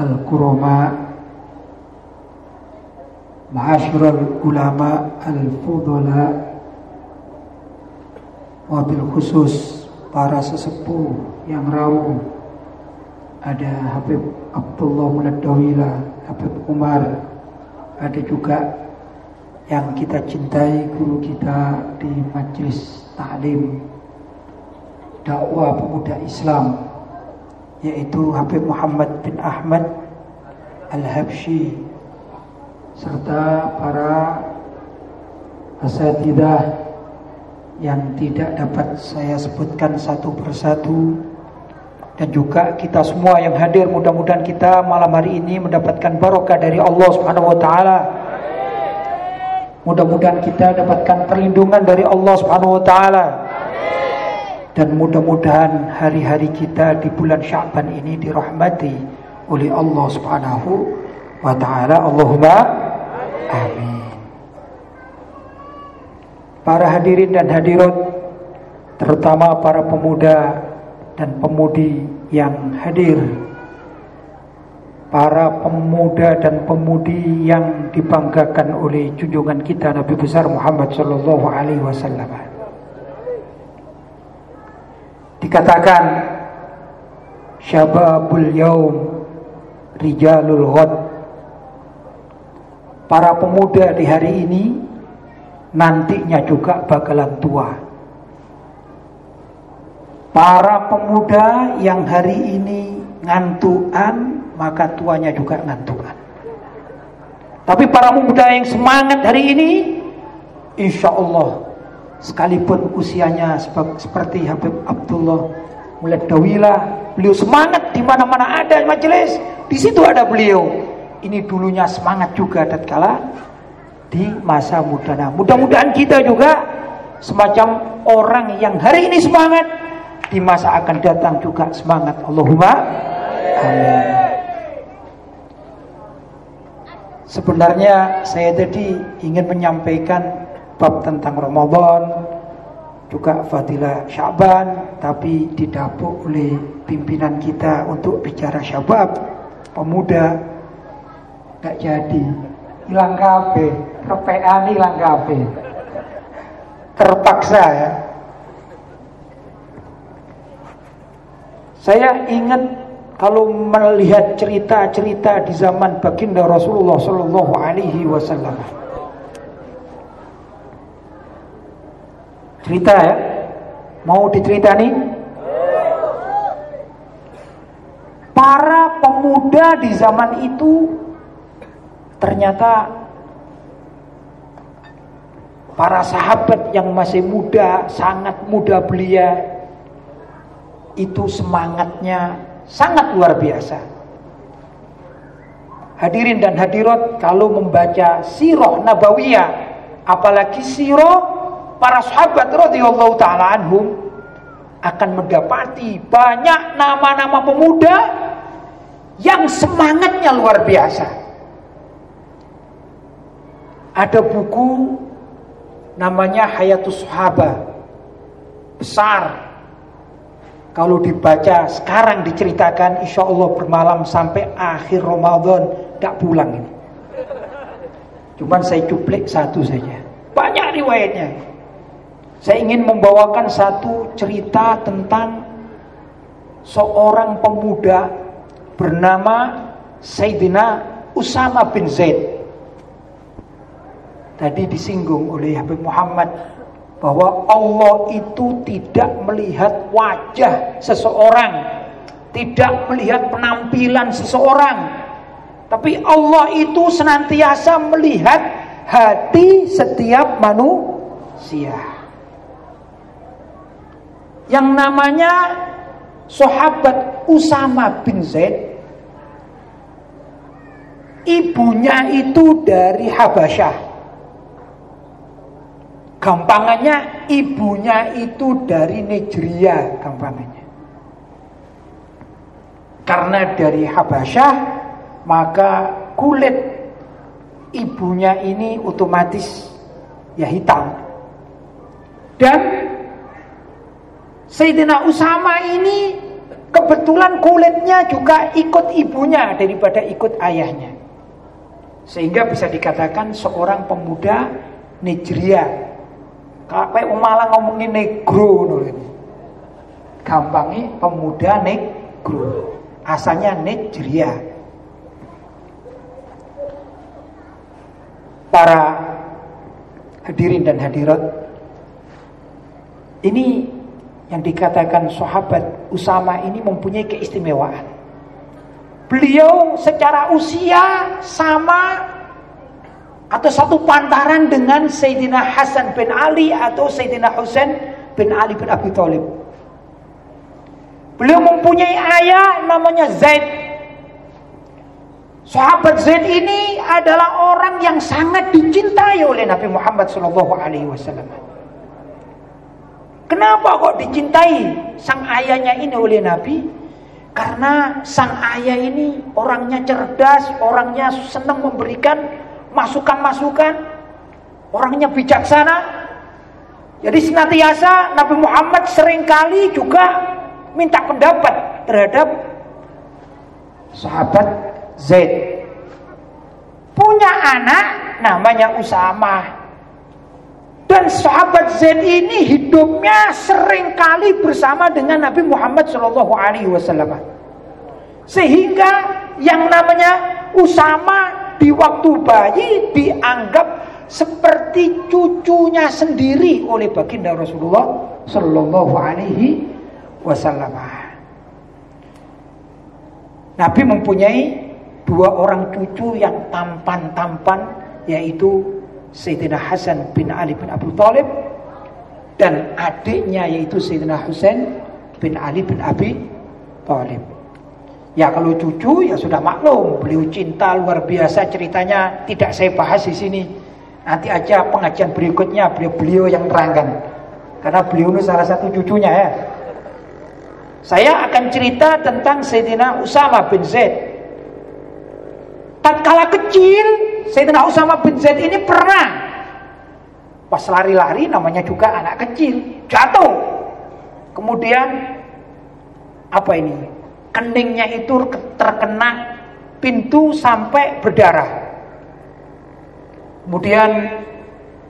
الكرماء معاشر العلماء الفضلاء wabil khusus para sesepuh yang rawuh ada Habib Abdullah Munadawila Habib Umar ada juga yang kita cintai guru kita di majlis taklim dakwah pemuda Islam yaitu Habib Muhammad bin Ahmad Al-Habsyi serta para asatidah yang tidak dapat saya sebutkan satu persatu dan juga kita semua yang hadir mudah-mudahan kita malam hari ini mendapatkan barokah dari Allah Subhanahu wa taala. Mudah-mudahan kita dapatkan perlindungan dari Allah Subhanahu wa taala. Dan mudah-mudahan hari-hari kita di bulan Sya'ban ini dirahmati oleh Allah Subhanahu wa taala. Allahumma amin. Para hadirin dan hadirat Terutama para pemuda dan pemudi yang hadir Para pemuda dan pemudi yang dibanggakan oleh junjungan kita Nabi besar Muhammad Sallallahu Alaihi Wasallam. Dikatakan Syababul Yaum Rijalul Ghad Para pemuda di hari ini nantinya juga bakalan tua. Para pemuda yang hari ini ngantuan, maka tuanya juga ngantuan. Tapi para pemuda yang semangat hari ini, insya Allah, sekalipun usianya seperti Habib Abdullah Mulad Dawila, beliau semangat di mana-mana ada majelis, di situ ada beliau. Ini dulunya semangat juga tatkala di masa muda. Nah, mudah-mudahan kita juga semacam orang yang hari ini semangat di masa akan datang juga semangat. Allahumma amin. Sebenarnya saya tadi ingin menyampaikan bab tentang Ramadan juga fadilah Syaban tapi didapuk oleh pimpinan kita untuk bicara syabab pemuda gak jadi. Hilang kafe kepean hilang kafe terpaksa ya. Saya ingat kalau melihat cerita-cerita di zaman baginda Rasulullah Shallallahu Alaihi Wasallam cerita ya mau diceritani para pemuda di zaman itu ternyata para sahabat yang masih muda, sangat muda belia, itu semangatnya sangat luar biasa. Hadirin dan hadirat, kalau membaca sirah nabawiyah, apalagi sirah para sahabat radhiyallahu taala anhum akan mendapati banyak nama-nama pemuda yang semangatnya luar biasa. Ada buku namanya Hayatus Sahaba. Besar. Kalau dibaca sekarang diceritakan insya Allah bermalam sampai akhir Ramadan tidak pulang ini. Cuman saya cuplik satu saja. Banyak riwayatnya. Saya ingin membawakan satu cerita tentang seorang pemuda bernama Sayyidina Usama bin Zaid tadi disinggung oleh Habib Muhammad bahwa Allah itu tidak melihat wajah seseorang, tidak melihat penampilan seseorang, tapi Allah itu senantiasa melihat hati setiap manusia. Yang namanya sahabat Usama bin Zaid ibunya itu dari Habasyah. Gampangannya ibunya itu dari Nigeria, gampangannya. Karena dari Habasyah, maka kulit ibunya ini otomatis ya hitam. Dan Sayyidina Usama ini kebetulan kulitnya juga ikut ibunya daripada ikut ayahnya. Sehingga bisa dikatakan seorang pemuda Nigeria. Kalau malah ngomongin negro. Gampangnya pemuda negro. Asalnya Nigeria. Para hadirin dan hadirat. Ini yang dikatakan sahabat Usama ini mempunyai keistimewaan. Beliau secara usia sama atau satu pantaran dengan Sayyidina Hasan bin Ali atau Sayyidina Husain bin Ali bin Abi Thalib. Beliau mempunyai ayah namanya Zaid. Sahabat Zaid ini adalah orang yang sangat dicintai oleh Nabi Muhammad SAW. Alaihi Wasallam. Kenapa kok dicintai sang ayahnya ini oleh Nabi? Karena sang ayah ini orangnya cerdas, orangnya senang memberikan masukan-masukan, orangnya bijaksana. Jadi senantiasa Nabi Muhammad sering kali juga minta pendapat terhadap sahabat Zaid. Punya anak namanya Usama. Dan sahabat Zaid ini hidupnya sering kali bersama dengan Nabi Muhammad Shallallahu Alaihi Wasallam. Sehingga yang namanya Usama di waktu bayi dianggap seperti cucunya sendiri oleh baginda Rasulullah Shallallahu Alaihi Wasallam. Nabi mempunyai dua orang cucu yang tampan-tampan yaitu Sayyidina Hasan bin Ali bin Abu Talib dan adiknya yaitu Sayyidina Husain bin Ali bin Abi Talib. Ya kalau cucu ya sudah maklum, beliau cinta luar biasa ceritanya tidak saya bahas di sini. Nanti aja pengajian berikutnya beliau beliau yang terangkan. Karena beliau ini salah satu cucunya ya. Saya akan cerita tentang Sayyidina Usama bin Zaid Tatkala kecil, Sayyidina Usama bin Zaid ini pernah pas lari-lari namanya juga anak kecil, jatuh. Kemudian apa ini? Keningnya itu terkena pintu sampai berdarah. Kemudian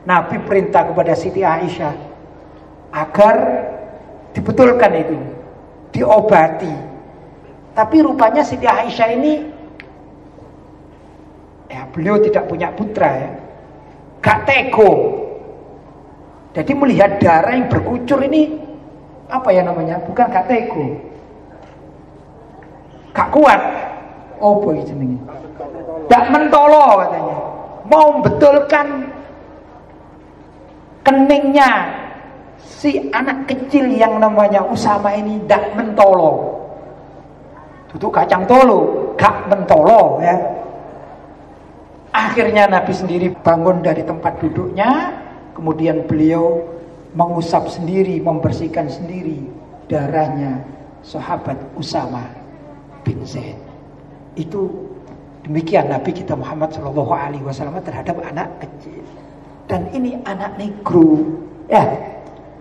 Nabi perintah kepada Siti Aisyah agar dibetulkan itu, diobati. Tapi rupanya Siti Aisyah ini Ya, beliau tidak punya putra ya. Gak tego. Jadi melihat darah yang berkucur ini apa ya namanya? Bukan gak tego. Gak kuat. Oh boy jenenge. Gak mentolo katanya. Mau betulkan keningnya si anak kecil yang namanya Usama ini gak mentolo. Tutup kacang tolo, gak mentolo ya. Akhirnya Nabi sendiri bangun dari tempat duduknya, kemudian beliau mengusap sendiri, membersihkan sendiri darahnya sahabat Usama bin Zaid. Itu demikian Nabi kita Muhammad Shallallahu Alaihi Wasallam terhadap anak kecil. Dan ini anak negro, ya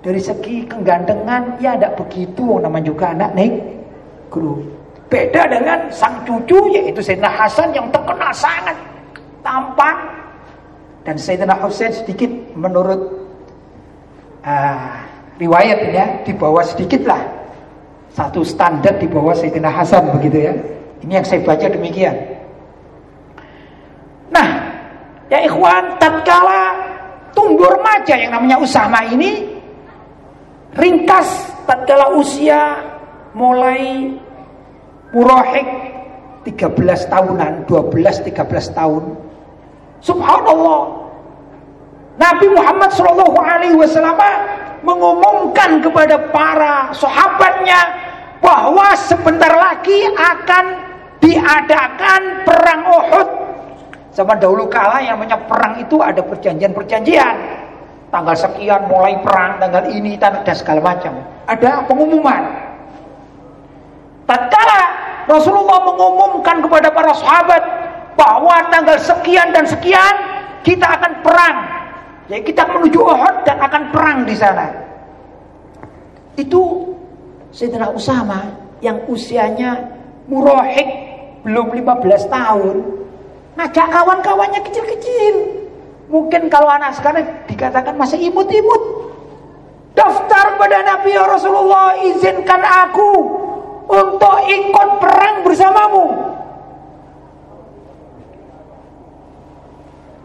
dari segi kegandengan ya tidak begitu, namanya juga anak negro. Beda dengan sang cucu yaitu Sayyidina Hasan yang terkenal sangat tampan dan Sayyidina Husain sedikit menurut uh, riwayat ya di bawah sedikit lah. Satu standar di bawah Sayyidina Hasan begitu ya. Ini yang saya baca demikian. Nah ya ikhwan tatkala tumbuh remaja yang namanya Usama ini ringkas tatkala usia mulai murahik 13 tahunan 12 13 tahun Subhanallah. Nabi Muhammad Shallallahu Alaihi Wasallam mengumumkan kepada para sahabatnya bahwa sebentar lagi akan diadakan perang Uhud Zaman dahulu kala yang namanya perang itu ada perjanjian-perjanjian. Tanggal sekian mulai perang, tanggal ini, dan segala macam. Ada pengumuman. Tatkala Rasulullah mengumumkan kepada para sahabat bahwa tanggal sekian dan sekian kita akan perang. Ya, kita menuju Uhud dan akan perang di sana. Itu Sayyidina Usama yang usianya murahik belum 15 tahun ngajak kawan-kawannya kecil-kecil mungkin kalau anak sekarang dikatakan masih imut-imut daftar pada Nabi ya Rasulullah izinkan aku untuk ikut perang bersamamu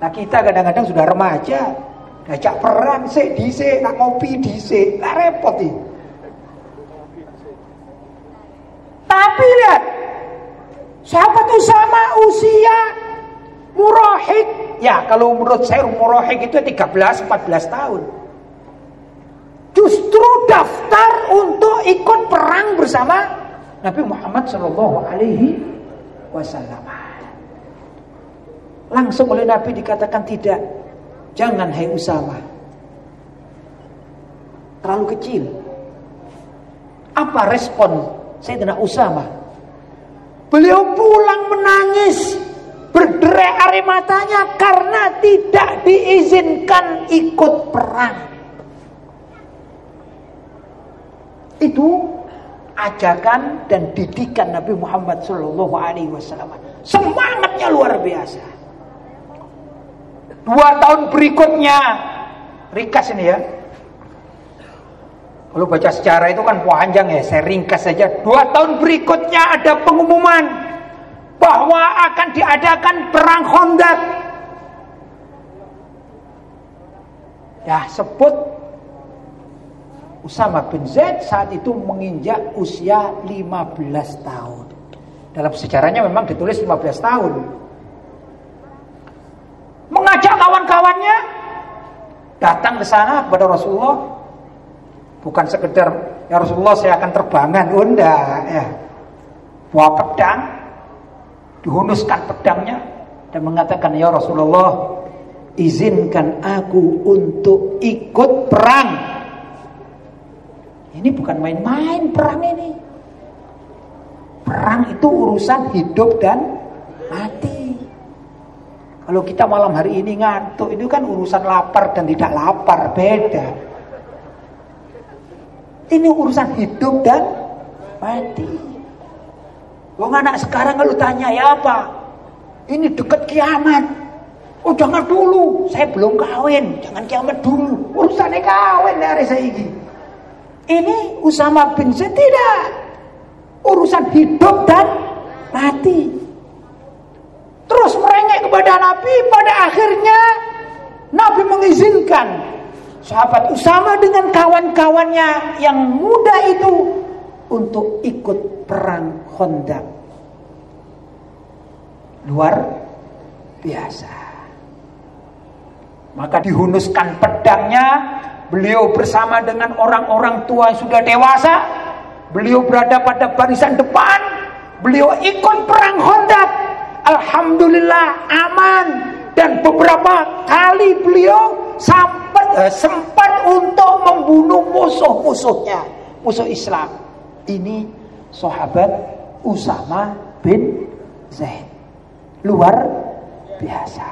nah kita kadang-kadang sudah remaja ngajak perang sih dise nak ngopi dise lah repot nih tapi lihat Sahabat Usama usia murahik. Ya, kalau menurut saya murahik itu 13 14 tahun. Justru daftar untuk ikut perang bersama Nabi Muhammad Shallallahu alaihi wasallam. Langsung oleh Nabi dikatakan tidak. Jangan hai Usama. Terlalu kecil. Apa respon Sayyidina Usama? Beliau pulang menangis berderai air matanya karena tidak diizinkan ikut perang. Itu ajakan dan didikan Nabi Muhammad Wasallam. Semangatnya luar biasa. Dua tahun berikutnya, rikas ini ya, kalau baca sejarah itu kan panjang ya, saya ringkas saja. Dua tahun berikutnya ada pengumuman bahwa akan diadakan perang Khandaq. Ya, sebut Usama bin Zaid saat itu menginjak usia 15 tahun. Dalam sejarahnya memang ditulis 15 tahun. Mengajak kawan-kawannya datang ke sana kepada Rasulullah Bukan sekedar ya Rasulullah saya akan terbangan, oh ya. Bawa pedang, dihunuskan pedangnya dan mengatakan ya Rasulullah izinkan aku untuk ikut perang. Ini bukan main-main perang ini. Perang itu urusan hidup dan mati. Kalau kita malam hari ini ngantuk, itu kan urusan lapar dan tidak lapar, beda. Ini urusan hidup dan mati. Wong anak sekarang kalau tanya ya apa? Ini dekat kiamat. Oh jangan dulu, saya belum kawin, jangan kiamat dulu. Urusannya kawin dari saya ini. Ini Usama bin Zaid tidak. Urusan hidup dan mati. Terus merengek kepada Nabi, pada akhirnya Nabi mengizinkan sahabat Usama dengan kawan-kawannya yang muda itu untuk ikut perang Honda. Luar biasa. Maka dihunuskan pedangnya, beliau bersama dengan orang-orang tua yang sudah dewasa, beliau berada pada barisan depan, beliau ikut perang Honda. Alhamdulillah aman dan beberapa kali beliau sampai eh, sempat untuk membunuh musuh-musuhnya, musuh Islam. Ini sahabat Usama bin Zaid. Luar biasa.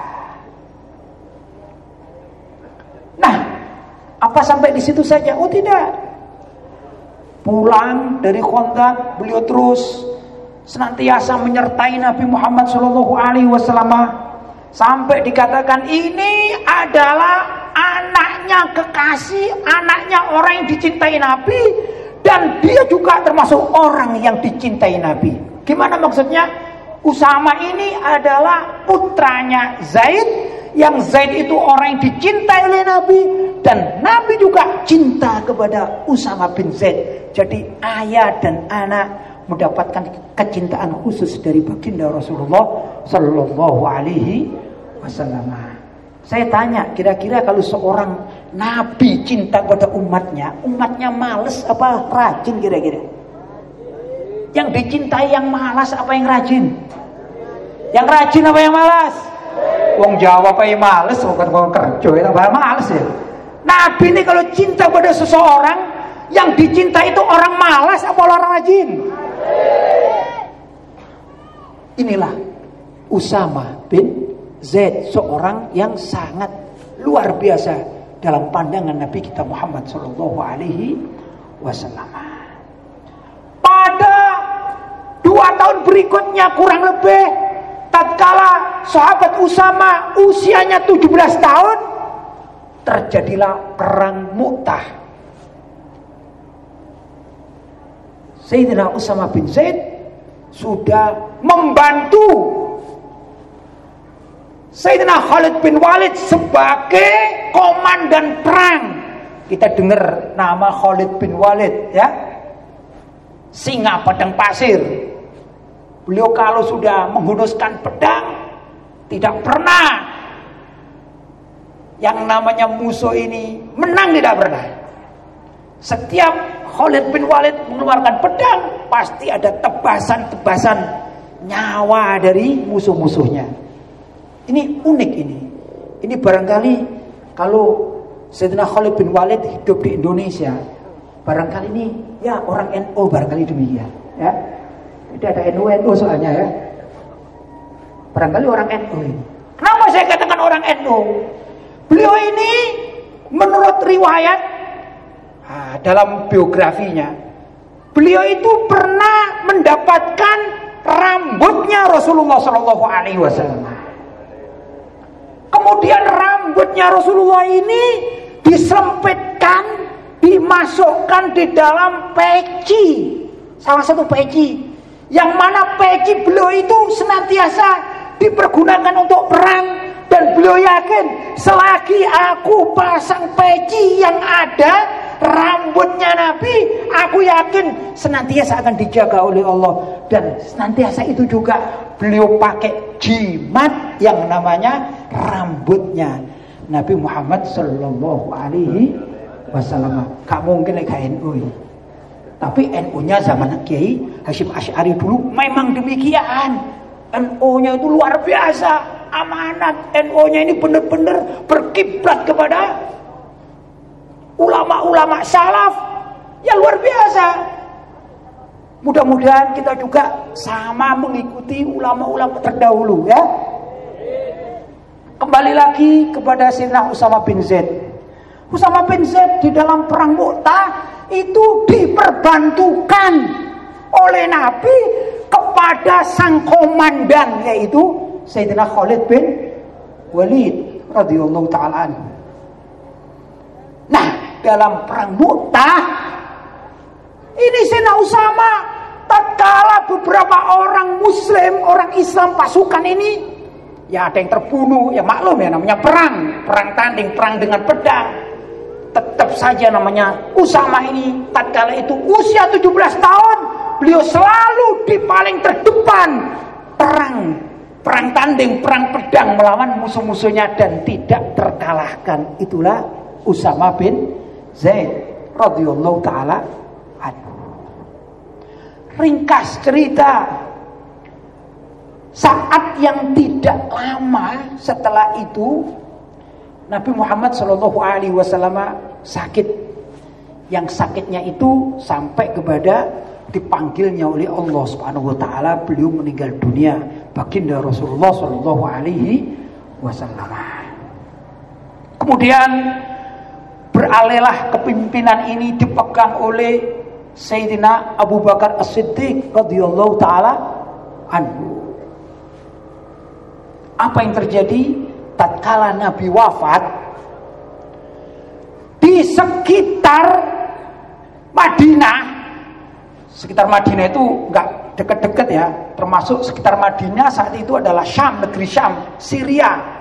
Nah, apa sampai di situ saja? Oh tidak. Pulang dari kontak, beliau terus senantiasa menyertai Nabi Muhammad Shallallahu Alaihi Wasallam sampai dikatakan ini adalah anaknya kekasih, anaknya orang yang dicintai Nabi dan dia juga termasuk orang yang dicintai Nabi. Gimana maksudnya? Usama ini adalah putranya Zaid yang Zaid itu orang yang dicintai oleh Nabi dan Nabi juga cinta kepada Usama bin Zaid. Jadi ayah dan anak mendapatkan kecintaan khusus dari baginda Rasulullah Sallallahu Alaihi Wasallam. Saya tanya, kira-kira kalau seorang nabi cinta pada umatnya, umatnya males apa rajin kira-kira? Yang dicintai yang malas apa yang rajin? Yang rajin apa yang malas? Wong Jawa pakai males, bukan wong kerja, ya males ya. Nabi ini kalau cinta pada seseorang, yang dicinta itu orang malas apa orang rajin? Inilah Usama bin Zaid, seorang yang sangat luar biasa dalam pandangan Nabi kita Muhammad Shallallahu Alaihi Wasallam. Pada dua tahun berikutnya kurang lebih tatkala sahabat Usama usianya 17 tahun terjadilah perang Mu'tah. Sayyidina Usama bin Zaid sudah membantu Sayyidina Khalid bin Walid sebagai komandan perang. Kita dengar nama Khalid bin Walid ya. Singa padang pasir. Beliau kalau sudah menghunuskan pedang tidak pernah yang namanya musuh ini menang tidak pernah. Setiap Khalid bin Walid mengeluarkan pedang, pasti ada tebasan-tebasan nyawa dari musuh-musuhnya. Ini unik ini. Ini barangkali kalau Sayyidina Khalid bin Walid hidup di Indonesia, barangkali ini ya orang NU barangkali demikian, ya. Tidak ada NU NU soalnya ya. Barangkali orang NU ini. Kenapa saya katakan orang NU? Beliau ini menurut riwayat nah, dalam biografinya, beliau itu pernah mendapatkan rambutnya Rasulullah Shallallahu Alaihi Wasallam. Kemudian rambutnya Rasulullah ini disempitkan, dimasukkan di dalam peci, salah satu peci, yang mana peci beliau itu senantiasa dipergunakan untuk perang dan beliau yakin selagi aku pasang peci yang ada rambutnya Nabi, aku yakin senantiasa akan dijaga oleh Allah dan senantiasa itu juga beliau pakai jimat yang namanya rambutnya Nabi Muhammad Sallallahu Alaihi Wasallam. Gak mungkin lagi NU Tapi NU-nya zaman Kiai Hashim Ash'ari dulu memang demikian. NU-nya itu luar biasa amanat NU-nya ini benar-benar berkiblat kepada ulama-ulama salaf yang luar biasa. Mudah-mudahan kita juga sama mengikuti ulama-ulama terdahulu ya. Kembali lagi kepada Sina Usama bin Zaid. Usama bin Zaid di dalam perang Mu'tah itu diperbantukan oleh Nabi kepada sang komandan yaitu Sayyidina Khalid bin Walid radhiyallahu taala Nah, dalam perang Mu'tah ini Sayyidina Usama tatkala beberapa orang muslim, orang Islam pasukan ini ya ada yang terbunuh, ya maklum ya namanya perang, perang tanding, perang dengan pedang. Tetap saja namanya Usama ini tatkala itu usia 17 tahun, beliau selalu di paling terdepan perang perang tanding, perang pedang melawan musuh-musuhnya dan tidak terkalahkan. Itulah Usama bin Zaid radhiyallahu taala Ringkas cerita. Saat yang tidak lama setelah itu Nabi Muhammad Shallallahu Alaihi Wasallam sakit. Yang sakitnya itu sampai kepada dipanggilnya oleh Allah Subhanahu wa taala beliau meninggal dunia baginda Rasulullah sallallahu alaihi wasallam. Kemudian beralihlah kepimpinan ini dipegang oleh Sayyidina Abu Bakar As-Siddiq radhiyallahu taala anhu. Apa yang terjadi tatkala Nabi wafat di sekitar Madinah sekitar Madinah itu nggak deket-deket ya termasuk sekitar Madinah saat itu adalah Syam negeri Syam Syria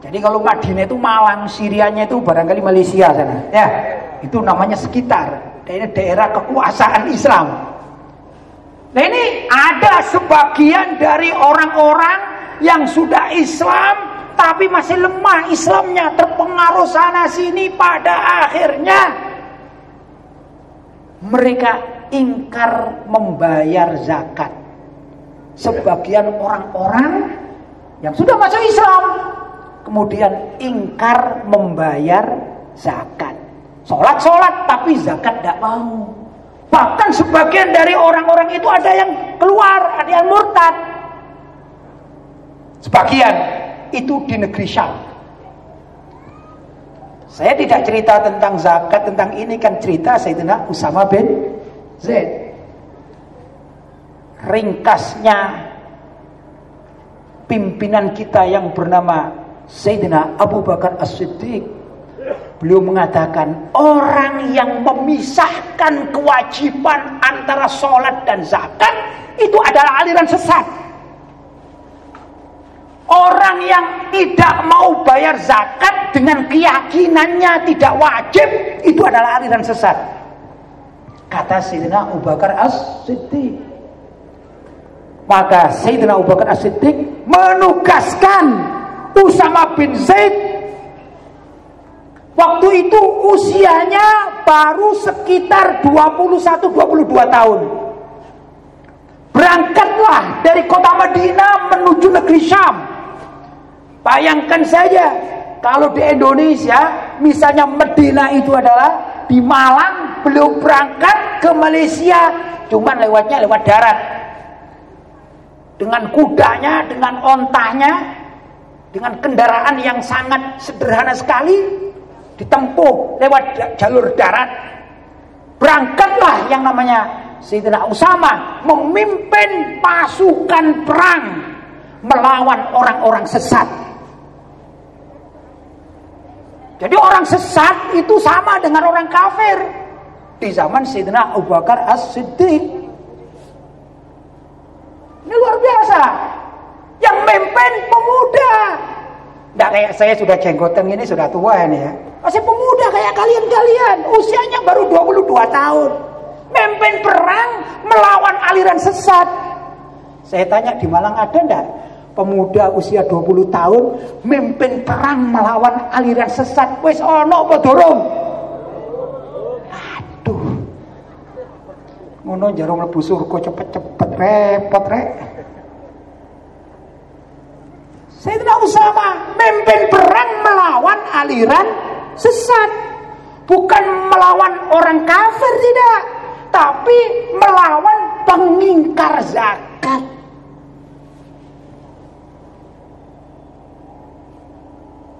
jadi kalau Madinah itu Malang Syrianya itu barangkali Malaysia sana. Ya itu namanya sekitar. Ini daerah kekuasaan Islam. Nah ini ada sebagian dari orang-orang yang sudah Islam tapi masih lemah Islamnya terpengaruh sana sini pada akhirnya mereka ingkar membayar zakat. Sebagian orang-orang yang sudah masuk Islam kemudian ingkar membayar zakat. Sholat-sholat tapi zakat tidak mau. Bahkan sebagian dari orang-orang itu ada yang keluar, ada yang murtad. Sebagian itu di negeri Syam. Saya tidak cerita tentang zakat, tentang ini kan cerita Sayyidina Usama bin Zaid. Ringkasnya pimpinan kita yang bernama Sayyidina Abu Bakar As-Siddiq Beliau mengatakan orang yang memisahkan kewajiban antara sholat dan zakat itu adalah aliran sesat. Orang yang tidak mau bayar zakat dengan keyakinannya tidak wajib itu adalah aliran sesat. Kata Sayyidina Abu Bakar As-Siddiq. Maka Sayyidina Abu Bakar As-Siddiq menugaskan Usama bin Zaid Waktu itu usianya baru sekitar 21-22 tahun. Berangkatlah dari kota Madinah menuju negeri Syam. Bayangkan saja kalau di Indonesia misalnya Medina itu adalah di Malang beliau berangkat ke Malaysia cuman lewatnya lewat darat dengan kudanya dengan ontanya dengan kendaraan yang sangat sederhana sekali ditempuh lewat jalur darat. Berangkatlah yang namanya Sayyidina Usama memimpin pasukan perang melawan orang-orang sesat. Jadi orang sesat itu sama dengan orang kafir. Di zaman Sayyidina Abu Bakar As-Siddiq. Ini luar biasa yang memimpin pemuda tidak kayak saya sudah jenggotan ini sudah tua ini ya masih pemuda kayak kalian-kalian. Usianya baru 22 tahun. Memimpin perang melawan aliran sesat. Saya tanya di Malang ada enggak? Pemuda usia 20 tahun memimpin perang melawan aliran sesat. Wes ono apa dorong? Aduh. Ngono jarum lebu surga cepet-cepet repot rek. Sayyidina Usama memimpin perang melawan aliran sesat. Bukan melawan orang kafir tidak, tapi melawan pengingkar zakat.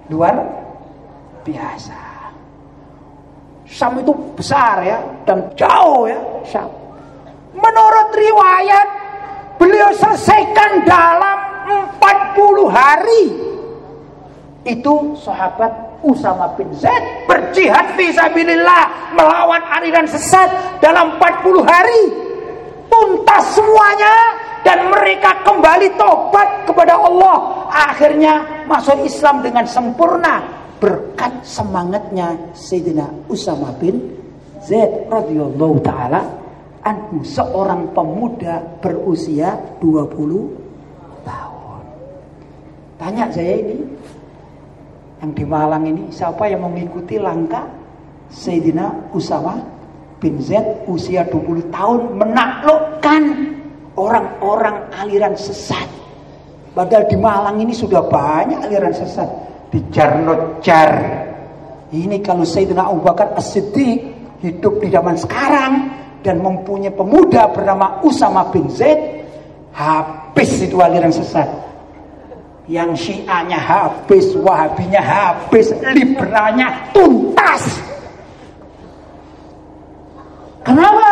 Luar biasa. Sam itu besar ya dan jauh ya Sam. Menurut riwayat beliau selesaikan dalam 40 hari. Itu sahabat Usama bin Zaid berjihad fisabilillah melawan aliran sesat dalam 40 hari. Tuntas semuanya dan mereka kembali tobat kepada Allah. Akhirnya masuk Islam dengan sempurna. Berkat semangatnya Sayyidina Usama bin Zaid radhiyallahu taala anhu seorang pemuda berusia 20 tahun tanya saya ini. Yang di Malang ini siapa yang mengikuti langkah Sayyidina Usama bin Zaid usia 20 tahun menaklukkan orang-orang aliran sesat. Padahal di Malang ini sudah banyak aliran sesat. Di Jarnojar ini kalau Sayyidina Abu Bakar As-Siddiq hidup di zaman sekarang dan mempunyai pemuda bernama Usama bin Zaid habis itu aliran sesat yang syiahnya habis, wahabinya habis, liberalnya tuntas. Kenapa?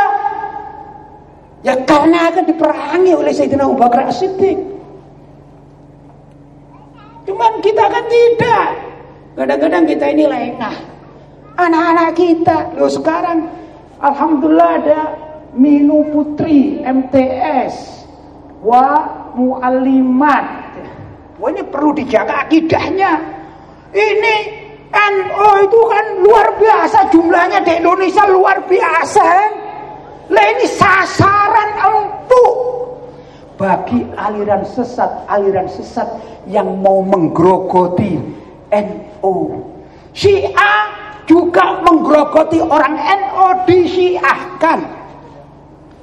Ya karena akan diperangi oleh Sayyidina Abu Bakar. Cuman kita kan tidak. Kadang-kadang kita ini lengah. Anak-anak kita, lo sekarang Alhamdulillah ada Minu Putri MTS wa mu'allimat Wah ini perlu dijaga akidahnya. Ini NO itu kan luar biasa jumlahnya di Indonesia luar biasa. Lah ini sasaran empuk bagi aliran sesat, aliran sesat yang mau menggerogoti NO. Syiah juga menggerogoti orang NO disiahkan.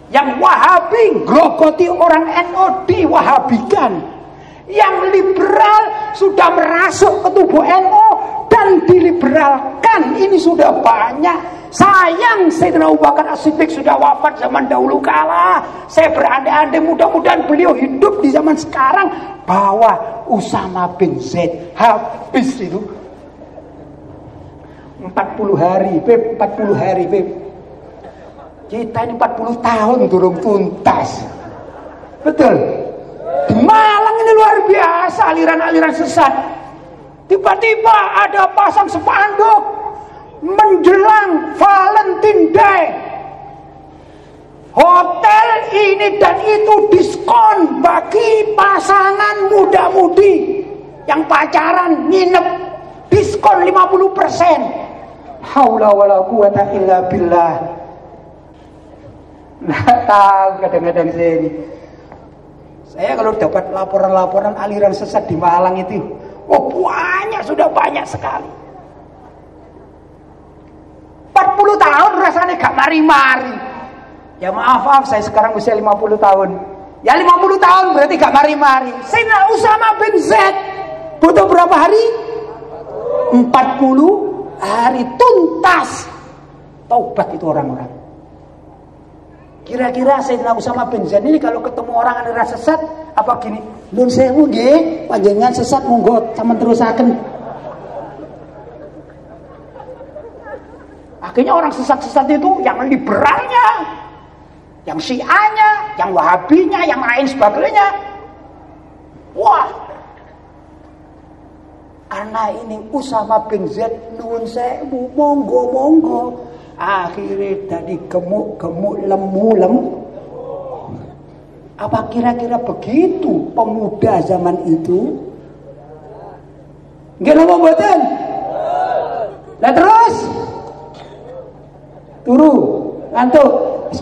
Yang Wahabi gerogoti orang NO diwahabikan yang liberal sudah merasuk ke tubuh NU dan diliberalkan. Ini sudah banyak. Sayang Sayyidina Abu Bakar as sudah wafat zaman dahulu kala. Saya berandai-andai mudah-mudahan beliau hidup di zaman sekarang. Bahwa Usama bin Zaid. Habis itu. 40 hari Beb. 40 hari Beb. Kita ini 40 tahun turun tuntas. Betul Malang ini luar biasa aliran-aliran sesat. Tiba-tiba ada pasang spanduk menjelang Valentine Day. Hotel ini dan itu diskon bagi pasangan muda-mudi yang pacaran nginep diskon 50%. Haula wala quwata illa billah. Nah, tahu kadang-kadang saya ini. Saya kalau dapat laporan-laporan aliran sesat di Malang itu, oh banyak, sudah banyak sekali. 40 tahun rasanya gak mari-mari. Ya maaf, maaf, saya sekarang usia 50 tahun. Ya 50 tahun berarti gak mari-mari. Sayyidina Usama bin Zaid butuh berapa hari? 40 hari tuntas. Taubat itu orang-orang. Kira-kira Sayyidina Usama bin Zaid ini kalau ketemu orang yang rasa sesat apa gini? Nun sewu nggih, panjenengan sesat monggo sama terusaken. Akhirnya orang sesat-sesat itu yang liberalnya, yang syiahnya, yang wahabinya, yang lain sebagainya. Wah, karena ini Usama bin Zaid nun sewu monggo monggo akhirnya tadi gemuk-gemuk lemu-lem. Apa kira-kira begitu pemuda zaman itu? Nggak lama buatan. Nah terus? Turu ngantuk.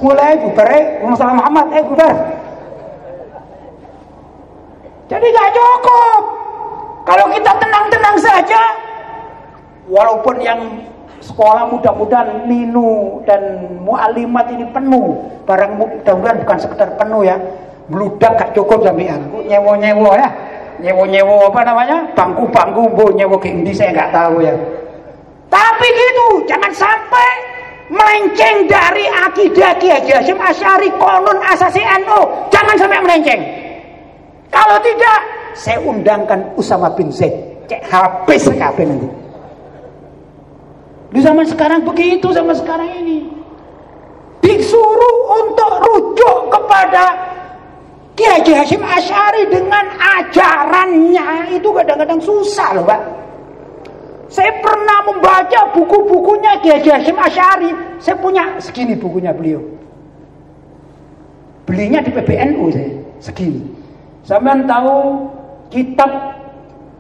Mulai bubar eh. Salam Muhammad eh bubar. Jadi gak cukup. Kalau kita tenang-tenang saja walaupun yang sekolah mudah-mudahan Ninu dan mualimat ini penuh. Barang mudah-mudahan bukan sekedar penuh ya. Bludak gak cukup sampean nyewo-nyewo ya. Nyewo-nyewo apa namanya? Bangku-bangku bu. Nyewo ke saya nggak tahu ya. Tapi gitu jangan sampai melenceng dari akidah Ki Haji Hashim Asy'ari konon asasi NU jangan sampai melenceng. Kalau tidak saya undangkan Usama bin Zaid. Cek habis kabeh nanti di zaman sekarang begitu zaman sekarang ini. Disuruh untuk rujuk kepada Kiai Hashim Asyari dengan ajarannya itu kadang-kadang susah loh Pak. Saya pernah membaca buku-bukunya Kiai Hashim Asyari. Saya punya segini bukunya beliau. Belinya di PBNU saya, segini. Sampean tahu kitab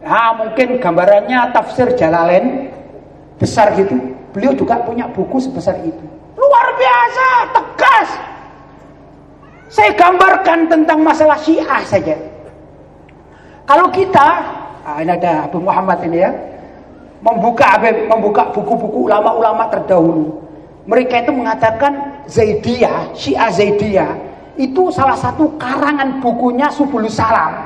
ha mungkin gambarannya tafsir Jalalain besar gitu. Beliau juga punya buku sebesar itu. Luar biasa, tegas. Saya gambarkan tentang masalah Syiah saja. Kalau kita, ah, ini ada Abu Muhammad ini ya, membuka membuka buku-buku ulama-ulama terdahulu. Mereka itu mengatakan Zaidiyah, Syiah Zaidiyah itu salah satu karangan bukunya Subulus Salam.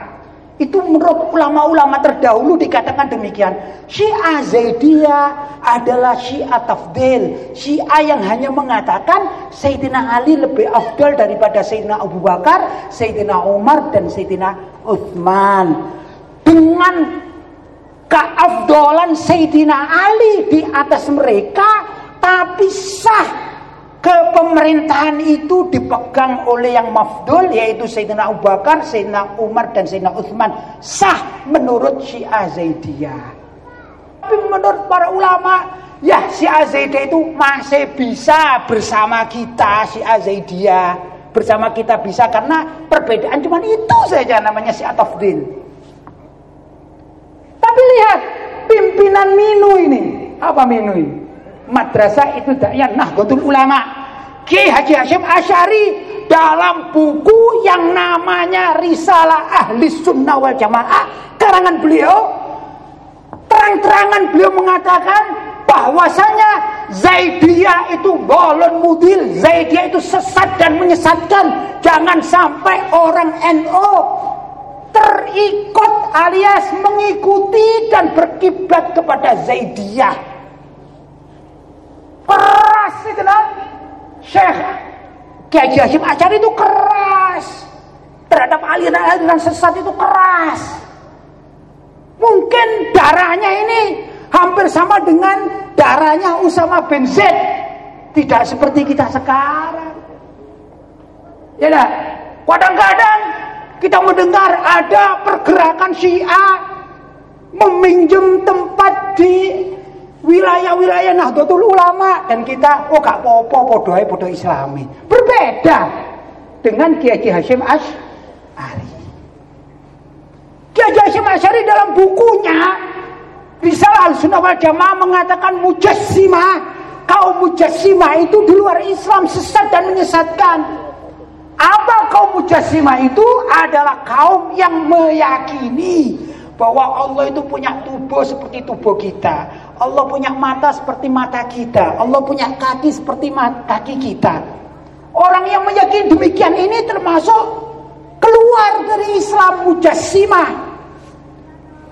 Itu menurut ulama-ulama terdahulu dikatakan demikian. Syiah Zaidiyah adalah Syiah Tafdil. Syiah yang hanya mengatakan Sayyidina Ali lebih afdal daripada Sayyidina Abu Bakar, Sayyidina Umar, dan Sayyidina Uthman. Dengan keafdolan Sayyidina Ali di atas mereka, tapi sah kepemerintahan itu dipegang oleh yang mafdul yaitu Sayyidina Abu Bakar, Sayyidina Umar dan Sayyidina Uthman sah menurut Syiah Zaidiyah. Tapi menurut para ulama ya Syiah Zaidiyah itu masih bisa bersama kita Syiah Zaidiyah. Bersama kita bisa karena perbedaan cuma itu saja namanya Syiah Tafdil tapi lihat pimpinan Minu ini. Apa Minu ini madrasah itu nah Nahdlatul Ulama Ki Haji Hashim Asyari dalam buku yang namanya Risalah Ahli Sunnah wal Jamaah karangan beliau terang-terangan beliau mengatakan bahwasanya Zaidiyah itu bolon mudil Zaidiyah itu sesat dan menyesatkan jangan sampai orang NO terikut alias mengikuti dan berkiblat kepada Zaidiyah. Keras itu lah. Syekh Kiai Hashim Asyari itu keras. Terhadap aliran-aliran sesat itu keras. Mungkin darahnya ini hampir sama dengan darahnya Usama bin Zaid. Tidak seperti kita sekarang. Ya Kadang-kadang kita mendengar ada pergerakan Syiah meminjam tempat di wilayah-wilayah Nahdlatul Ulama dan kita oh gak apa-apa podoh podo Islami. Berbeda dengan Kiai Hashim Asy'ari. Kiai Hashim Asy'ari dalam bukunya Risalah Al-Sunnah wal Jamaah mengatakan mujassimah kaum mujassimah itu di luar Islam sesat dan menyesatkan. Apa kaum mujassimah itu adalah kaum yang meyakini bahwa Allah itu punya tubuh seperti tubuh kita. Allah punya mata seperti mata kita. Allah punya kaki seperti kaki kita. Orang yang meyakini demikian ini termasuk keluar dari Islam mujassimah.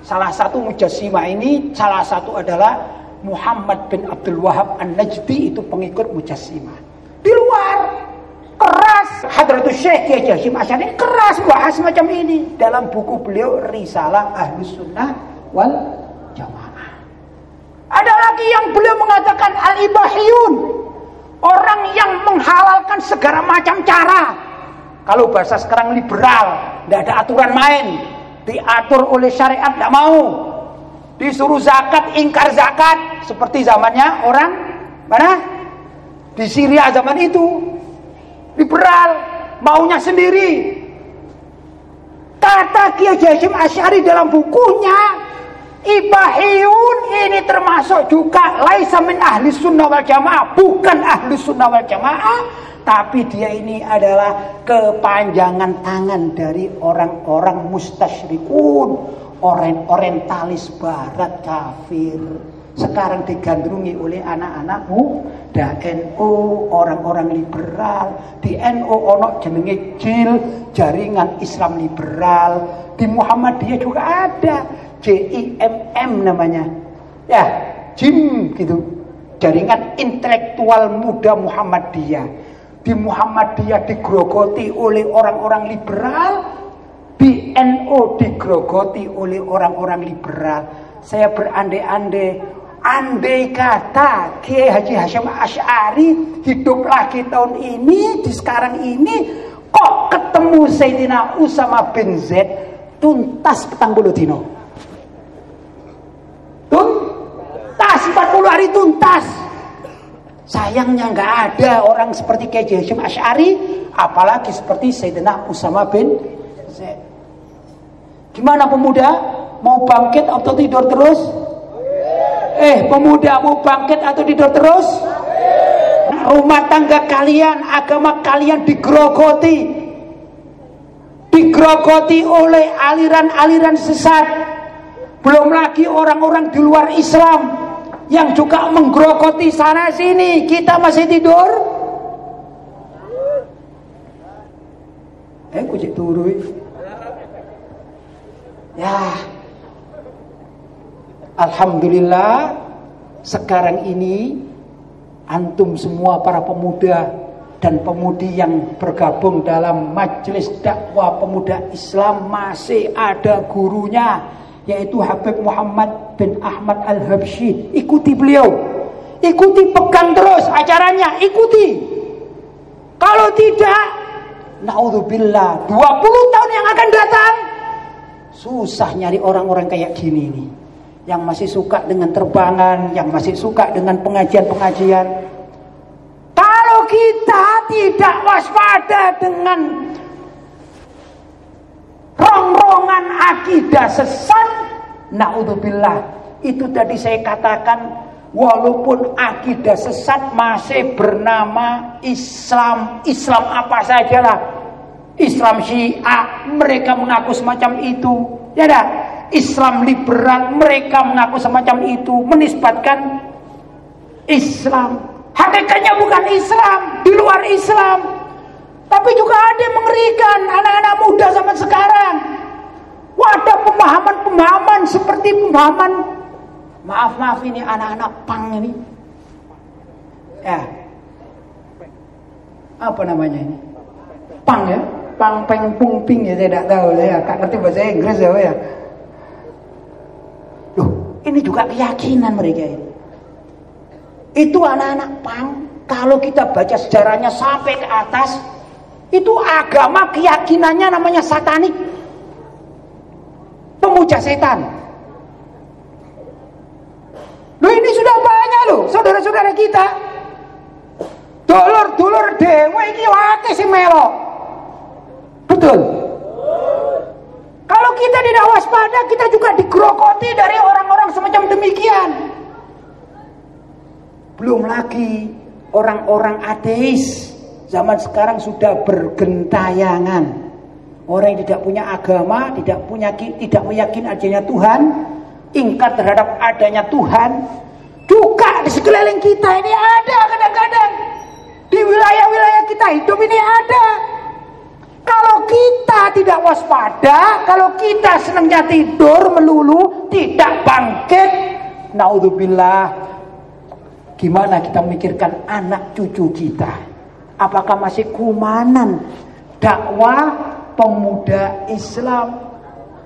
Salah satu mujassimah ini salah satu adalah Muhammad bin Abdul Wahab An-Najdi itu pengikut mujassimah. Di luar keras Hadratus Syekh Kiai Hashim Asy'ari keras bahas macam ini dalam buku beliau Risalah Ahlus Sunnah wal Jamaah. Ada lagi yang beliau mengatakan al-ibahiyun, orang yang menghalalkan segala macam cara. Kalau bahasa sekarang liberal, tidak ada aturan main, diatur oleh syariat tidak mau. Disuruh zakat, ingkar zakat seperti zamannya orang mana? Di Syria zaman itu liberal, maunya sendiri. Kata Kiai Hashim Asy'ari dalam bukunya, Ibahiyun ini termasuk juga laisa min ahli sunnah wal jamaah, bukan ahli sunnah wal jamaah, tapi dia ini adalah kepanjangan tangan dari orang-orang mustasyrikun, orang orientalis barat kafir sekarang digandrungi oleh anak-anakmu. Dan NU orang-orang liberal. Di NU ono jenenge JIL jaringan Islam liberal. Di Muhammadiyah juga ada. JIMM namanya. Ya JIM gitu. Jaringan intelektual muda Muhammadiyah di Muhammadiyah digrogoti oleh orang-orang liberal. Di NU digrogoti oleh orang-orang liberal. Saya berandai-andai Andai kata Kiai Haji Hashim Ash'ari hidup lagi tahun ini, di sekarang ini, kok ketemu Sayyidina Usama bin Zaid tuntas petang bulu dino. Tuntas 40 hari tuntas. Sayangnya nggak ada orang seperti Kiai Haji Hashim Ash'ari, apalagi seperti Sayyidina Usama bin Zaid. Gimana pemuda? Mau bangkit atau tidur terus? Eh pemudamu bangkit atau tidur terus? Rumah tangga kalian, agama kalian digrogoti. Digrogoti oleh aliran-aliran sesat. Belum lagi orang-orang di luar Islam yang juga menggrogoti sana sini. Kita masih tidur? Eh, kucing turu. Ya, Alhamdulillah sekarang ini antum semua para pemuda dan pemudi yang bergabung dalam majelis dakwah pemuda Islam masih ada gurunya yaitu Habib Muhammad bin Ahmad Al-Habsyi. Ikuti beliau. Ikuti pegang terus acaranya. Ikuti. Kalau tidak naudzubillah 20 tahun yang akan datang susah nyari orang-orang kayak gini nih yang masih suka dengan terbangan, yang masih suka dengan pengajian-pengajian. Kalau kita tidak waspada dengan rongrongan akidah sesat, naudzubillah. Itu tadi saya katakan walaupun akidah sesat masih bernama Islam, Islam apa saja lah. Islam Syiah, mereka mengaku semacam itu. Ya dah Islam liberal mereka mengaku semacam itu menisbatkan Islam hakikatnya bukan Islam di luar Islam tapi juga ada yang mengerikan anak-anak muda zaman sekarang Wadah pemahaman-pemahaman seperti pemahaman maaf-maaf ini anak-anak pang ini. Ya. Apa namanya ini? Pang ya? Pang peng pung ping ya saya tidak tahu saya Kak ngerti bahasa Inggris ya ya. Ini juga keyakinan mereka ini. Itu anak-anak pang kalau kita baca sejarahnya sampai ke atas itu agama keyakinannya namanya satanik pemuja setan. Loh ini sudah banyak loh saudara-saudara kita. Dulur-dulur dewa ini wake si melo. Betul. Kalau kita juga digerokoti dari orang-orang semacam demikian. Belum lagi orang-orang ateis zaman sekarang sudah bergentayangan Orang yang tidak punya agama, tidak punya tidak meyakini adanya Tuhan, ingkar terhadap adanya Tuhan, juga di sekeliling kita ini ada kadang-kadang. Di wilayah-wilayah kita hidup ini ada. Kalau kita tidak waspada, kalau kita senangnya tidur melulu, tidak bangkit, naudzubillah, gimana kita memikirkan anak cucu kita? Apakah masih kumanan dakwah pemuda Islam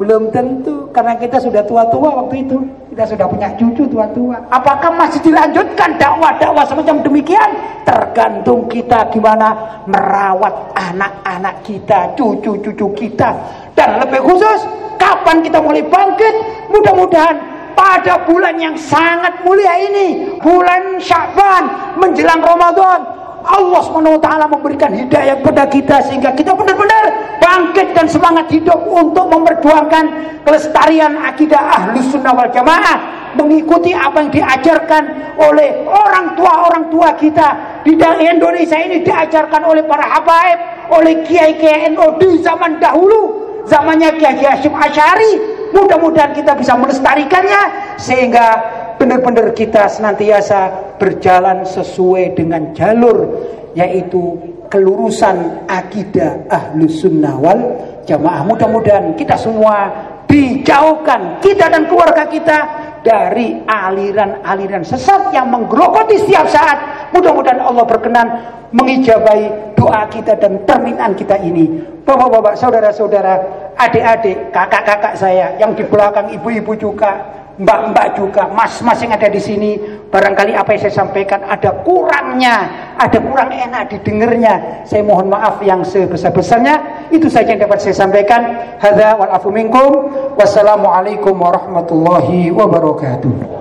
belum tentu karena kita sudah tua-tua waktu itu. Kita sudah punya cucu tua-tua. Apakah masih dilanjutkan dakwah-dakwah semacam demikian? Tergantung kita gimana merawat anak-anak kita cucu-cucu kita. Dan lebih khusus kapan kita mulai bangkit? Mudah-mudahan pada bulan yang sangat mulia ini bulan Syaban menjelang Ramadan Allah SWT memberikan hidayah kepada kita sehingga kita benar-benar bangkit dan semangat hidup untuk memperjuangkan kelestarian akidah ahlus sunnah wal jamaah mengikuti apa yang diajarkan oleh orang tua-orang tua kita. Di Indonesia ini diajarkan oleh para habaib oleh kiai-kiai NU di zaman dahulu. Zamannya Kiai Hashim Asyari mudah-mudahan kita bisa melestarikannya sehingga benar-benar kita senantiasa berjalan sesuai dengan jalur yaitu kelurusan akidah ahlus sunnah wal jamaah. Mudah-mudahan kita semua dijauhkan kita dan keluarga kita dari aliran-aliran sesat yang menggerogoti setiap saat. Mudah-mudahan Allah berkenan mengijabai doa kita dan permintaan kita ini. Bapak-bapak saudara-saudara adik-adik kakak-kakak saya yang di belakang ibu-ibu juga mbak-mbak juga, mas-mas yang ada di sini, barangkali apa yang saya sampaikan ada kurangnya, ada kurang enak didengarnya. Saya mohon maaf yang sebesar-besarnya. Itu saja yang dapat saya sampaikan. Hadza wal afu minkum. Wassalamualaikum warahmatullahi wabarakatuh.